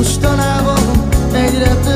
Mostanában egyre több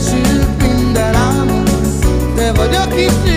teljesült minden álmom. Te vagy, aki